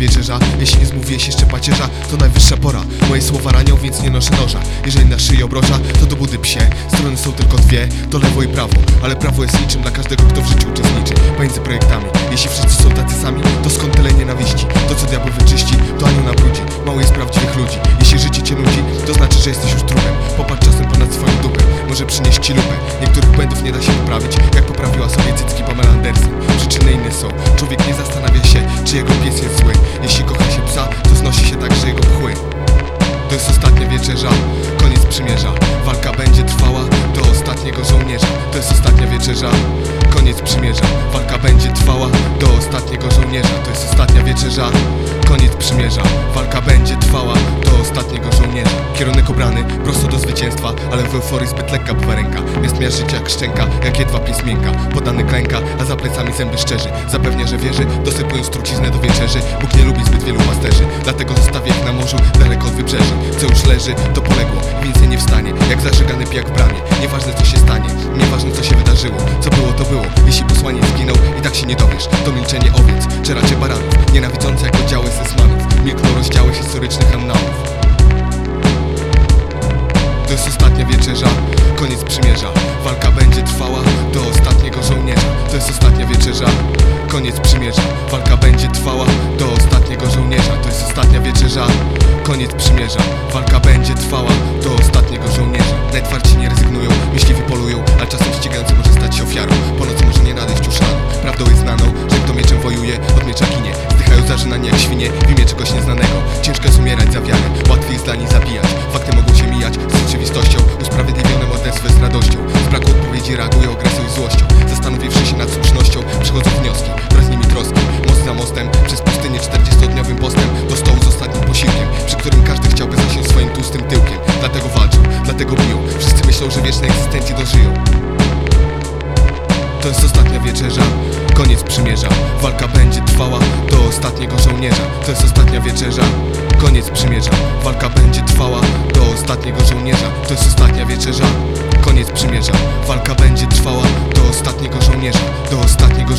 wieczerza Jeśli nie zmówiłeś jeszcze pacierza To najwyższa pora. Moje słowa ranią, więc nie noszę noża. Jeżeli na szyi obroża, to do budy psie. Strony są tylko dwie, to lewo i prawo. Ale prawo jest niczym dla każdego, kto w życiu uczestniczy Pomiędzy projektami. Jeśli wszyscy są tacy sami, to skąd tyle nienawiści? To co diabeł wyczyści, to anioł nabrudzi Mało jest prawdziwych ludzi. Jeśli życie cię nudzi, to znaczy, że jesteś już trupem. Popatrz czasem ponad swoją dupę. Może przynieść ci lupę. Niektórych błędów nie da się poprawić. Jak poprawiła sobie cycki Pamela Anderson. Przyczyny inne są. Człowiek nie zastanawia się, czy jego pies przymierza. Walka będzie trwała do ostatniego żołnierza. To jest ostatnia wieczerza, koniec przymierza do ostatniego żołnierza To jest ostatnia wieczerza, koniec przymierza Walka będzie trwała. Do ostatniego żołnierza Kierunek obrany, prosto do zwycięstwa Ale w euforii zbyt lekka bywa ręka. Jest miażdżyć jak szczęka, jak jedwab jest miękka. Podany klęka, a za plecami zęby szczerzy. Zapewnia, że wierzy, dosypując truciznę do wieczerzy. Bóg nie lubi zbyt wielu pasterzy Dlatego zostawi jak na morzu, daleko od wybrzeży. Co już leży, to poległo więcej nie wstanie. Jak zażegany pijak w bramie Nieważne co się stanie, nieważne co się wydarzyło. Co było jeśli posłaniec zginął I tak się nie dowiesz, to milczenie owiec Czeracie baranów, nienawidzące jak oddziały sesmanów Milkną rozdziały historycznych annałów to jest ostatnia wieczerza, koniec przymierza. Walka będzie trwała do ostatniego żołnierza. To jest ostatnia wieczerza, koniec przymierza. Walka będzie trwała do ostatniego żołnierza. To jest ostatnia wieczerza, koniec przymierza. Walka będzie trwała do ostatniego żołnierza. Najtwardsi nie rezygnują, myśliwi polują Ale czasem ścigający może ofiarą. Po nocy może nie nadejść już rano Prawdą jest znaną, że kto mieczem wojuje, od miecza ginie. Zdychają zażynani jak świnie w imię czegoś nieznanego. Ciężko jest umierać za wiarę, łatwiej jest dla nich zabijać. Fakty mogą się mijać z rzeczywistością Usprawiedliwione morderstwo z radością. Z braku odpowiedzi reagują agresją i złością. Zastanowiwszy się nad słusznością, przychodzą wnioski. Wraz z nimi troski, most za mostem Przez pustynię 40-dniowym postem Do stołu z ostatnim posiłkiem Przy którym każdy chciałby zasiąść swoim tłustym tyłkiem. Dlatego walczą, dlatego biją. Wszyscy myślą, że wiecznej egzystencji dożyją to jest ostatnia wieczerza, koniec przymierza. Walka będzie trwała do ostatniego żołnierza. To jest ostatnia wieczerza, koniec przymierza. Walka będzie trwała do ostatniego żołnierza. To jest ostatnia wieczerza, koniec przymierza. Walka będzie trwała do ostatniego żołnierza. Do ostatniego